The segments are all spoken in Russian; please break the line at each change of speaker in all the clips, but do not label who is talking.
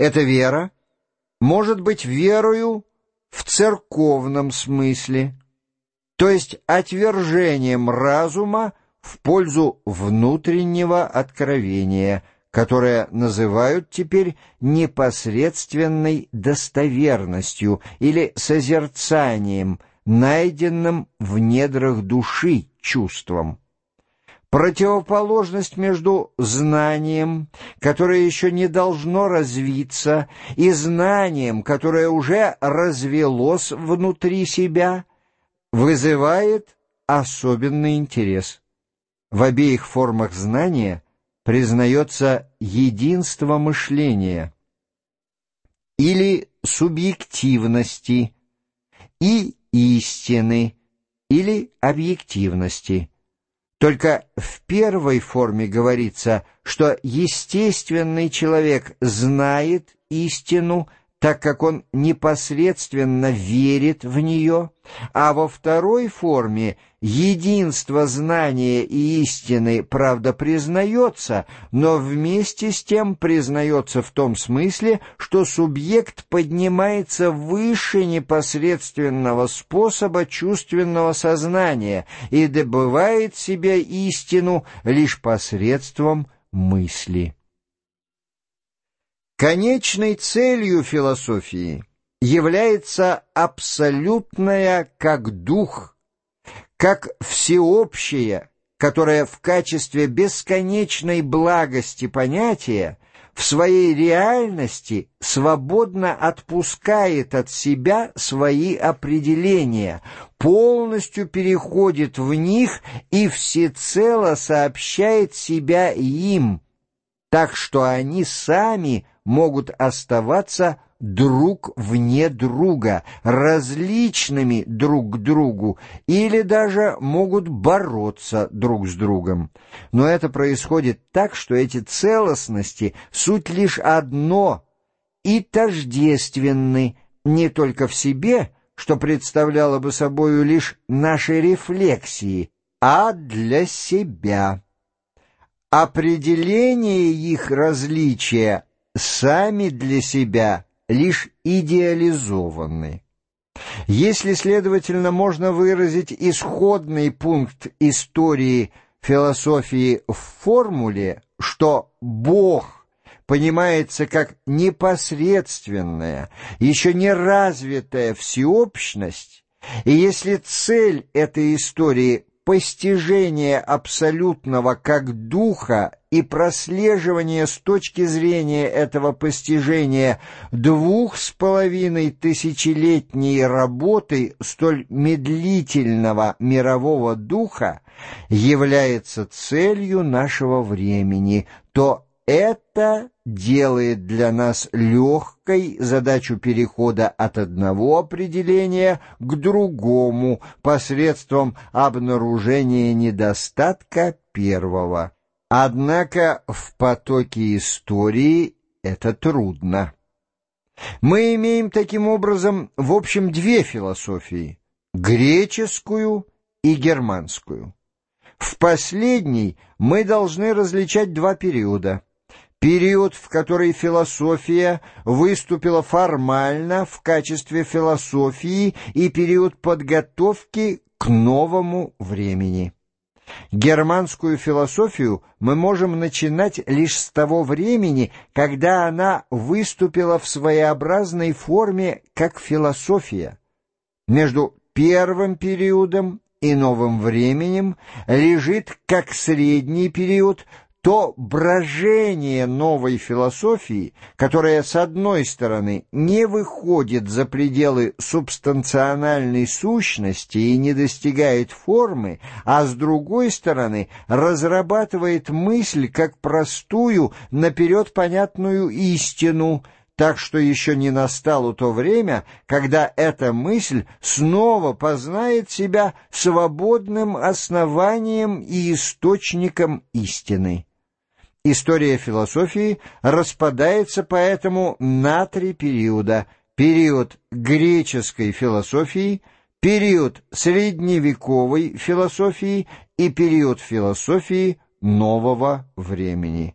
Эта вера может быть верою в церковном смысле, то есть отвержением разума в пользу внутреннего откровения, которое называют теперь непосредственной достоверностью или созерцанием, найденным в недрах души чувством. Противоположность между знанием, которое еще не должно развиться, и знанием, которое уже развелось внутри себя, вызывает особенный интерес. В обеих формах знания признается единство мышления или субъективности и истины или объективности. Только в первой форме говорится, что естественный человек знает истину, так как он непосредственно верит в нее, а во второй форме единство знания и истины, правда, признается, но вместе с тем признается в том смысле, что субъект поднимается выше непосредственного способа чувственного сознания и добывает себе истину лишь посредством мысли. Конечной целью философии является абсолютная как дух, как всеобщее, которое в качестве бесконечной благости понятия в своей реальности свободно отпускает от себя свои определения, полностью переходит в них и всецело сообщает себя им, так что они сами могут оставаться друг вне друга, различными друг к другу, или даже могут бороться друг с другом. Но это происходит так, что эти целостности — суть лишь одно и тождественны не только в себе, что представляло бы собою лишь наши рефлексии, а для себя. Определение их различия сами для себя лишь идеализованы. Если, следовательно, можно выразить исходный пункт истории философии в формуле, что Бог понимается как непосредственная, еще не развитая всеобщность, и если цель этой истории постижение абсолютного как духа и прослеживание с точки зрения этого постижения двух с половиной тысячелетней работы столь медлительного мирового духа является целью нашего времени, то это делает для нас легкой задачу перехода от одного определения к другому посредством обнаружения недостатка первого. Однако в потоке истории это трудно. Мы имеем таким образом в общем две философии — греческую и германскую. В последней мы должны различать два периода — период, в который философия выступила формально в качестве философии и период подготовки к новому времени. Германскую философию мы можем начинать лишь с того времени, когда она выступила в своеобразной форме как философия. Между первым периодом и новым временем лежит как средний период то брожение новой философии, которая, с одной стороны, не выходит за пределы субстанциональной сущности и не достигает формы, а с другой стороны, разрабатывает мысль как простую, наперед понятную истину – так что еще не настало то время, когда эта мысль снова познает себя свободным основанием и источником истины. История философии распадается поэтому на три периода. Период греческой философии, период средневековой философии и период философии нового времени.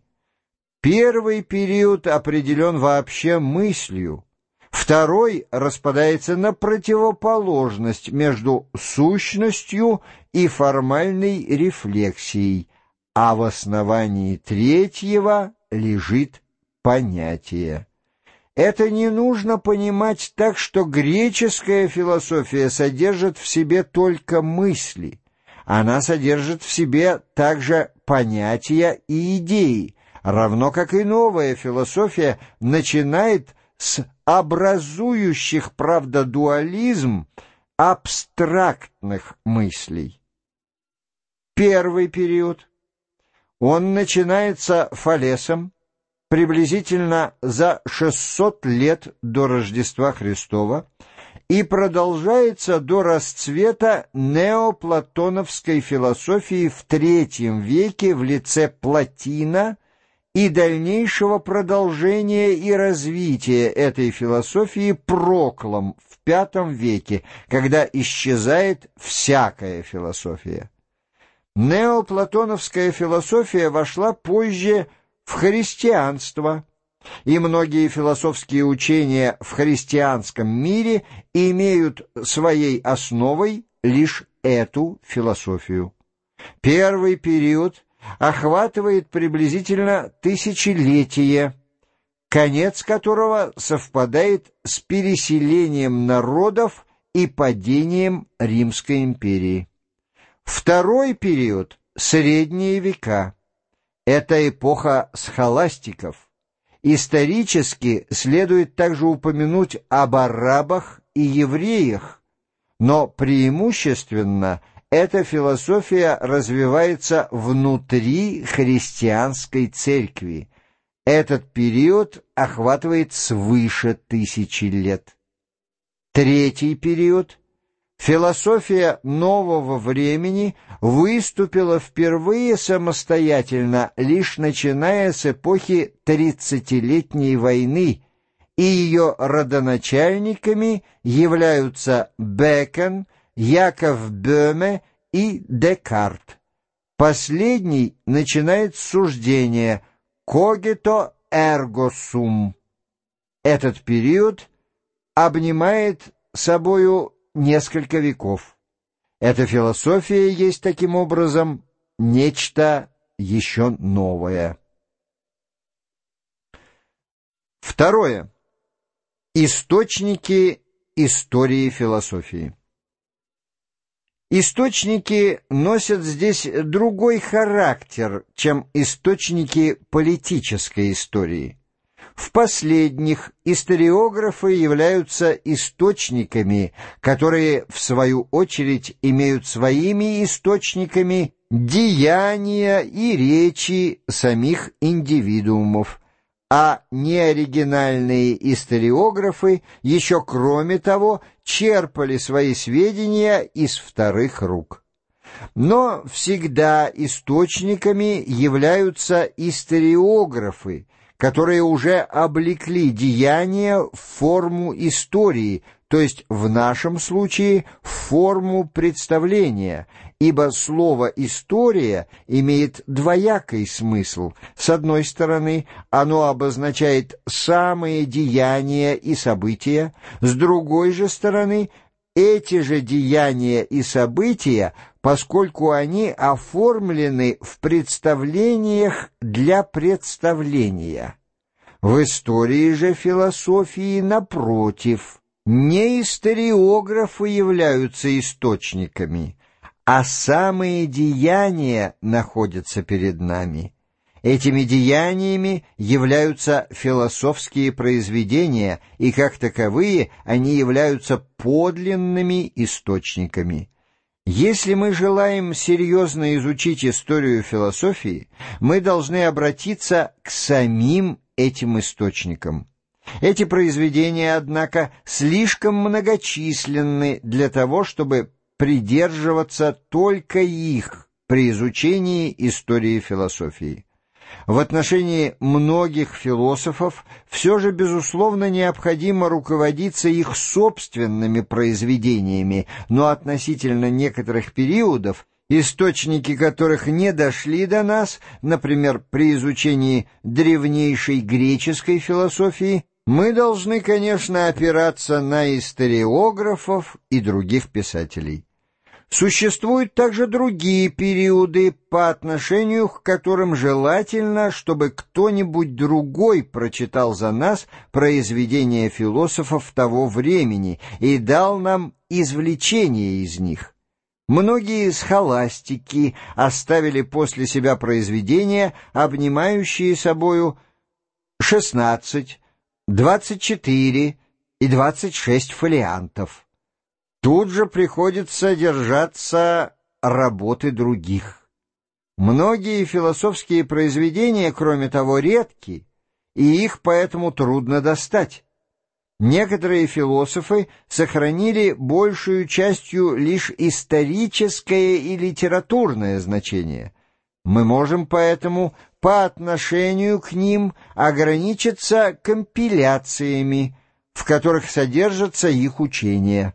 Первый период определен вообще мыслью, второй распадается на противоположность между сущностью и формальной рефлексией, а в основании третьего лежит понятие. Это не нужно понимать так, что греческая философия содержит в себе только мысли. Она содержит в себе также понятия и идеи, равно как и новая философия начинает с образующих, правда, дуализм абстрактных мыслей. Первый период. Он начинается Фалесом, приблизительно за 600 лет до Рождества Христова и продолжается до расцвета неоплатоновской философии в III веке в лице Платина и дальнейшего продолжения и развития этой философии Проклом в V веке, когда исчезает всякая философия. Неоплатоновская философия вошла позже в христианство, и многие философские учения в христианском мире имеют своей основой лишь эту философию. Первый период охватывает приблизительно тысячелетие, конец которого совпадает с переселением народов и падением Римской империи. Второй период — средние века. Это эпоха схоластиков. Исторически следует также упомянуть об арабах и евреях, но преимущественно эта философия развивается внутри христианской церкви. Этот период охватывает свыше тысячи лет. Третий период — Философия нового времени выступила впервые самостоятельно, лишь начиная с эпохи Тридцатилетней войны, и ее родоначальниками являются Бекон, Яков Бöhme и Декарт. Последний начинает суждение «cogito ergo sum». Этот период обнимает собою несколько веков. Эта философия есть таким образом нечто еще новое. Второе. Источники истории философии. Источники носят здесь другой характер, чем источники политической истории. В последних историографы являются источниками, которые, в свою очередь, имеют своими источниками деяния и речи самих индивидуумов, а неоригинальные историографы еще, кроме того, черпали свои сведения из вторых рук. Но всегда источниками являются историографы, которые уже облекли деяния в форму истории, то есть в нашем случае в форму представления, ибо слово «история» имеет двоякий смысл. С одной стороны, оно обозначает самые деяния и события, с другой же стороны, эти же деяния и события поскольку они оформлены в представлениях для представления. В истории же философии, напротив, не историографы являются источниками, а самые деяния находятся перед нами. Этими деяниями являются философские произведения, и как таковые они являются подлинными источниками. Если мы желаем серьезно изучить историю философии, мы должны обратиться к самим этим источникам. Эти произведения, однако, слишком многочисленны для того, чтобы придерживаться только их при изучении истории философии. В отношении многих философов все же, безусловно, необходимо руководиться их собственными произведениями, но относительно некоторых периодов источники которых не дошли до нас, например, при изучении древнейшей греческой философии, мы должны, конечно, опираться на историографов и других писателей. Существуют также другие периоды, по отношению к которым желательно, чтобы кто-нибудь другой прочитал за нас произведения философов того времени и дал нам извлечение из них. Многие схоластики оставили после себя произведения, обнимающие собою 16, 24 и 26 фолиантов. Тут же приходится держаться работы других. Многие философские произведения, кроме того, редки, и их поэтому трудно достать. Некоторые философы сохранили большую частью лишь историческое и литературное значение. Мы можем поэтому по отношению к ним ограничиться компиляциями, в которых содержатся их учения.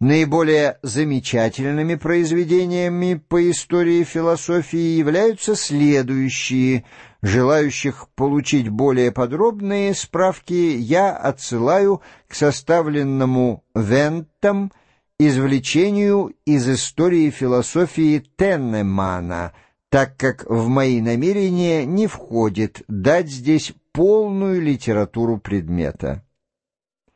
Наиболее замечательными произведениями по истории философии являются следующие. Желающих получить более подробные справки я отсылаю к составленному Вентом извлечению из истории философии Теннемана, так как в мои намерения не входит дать здесь полную литературу предмета.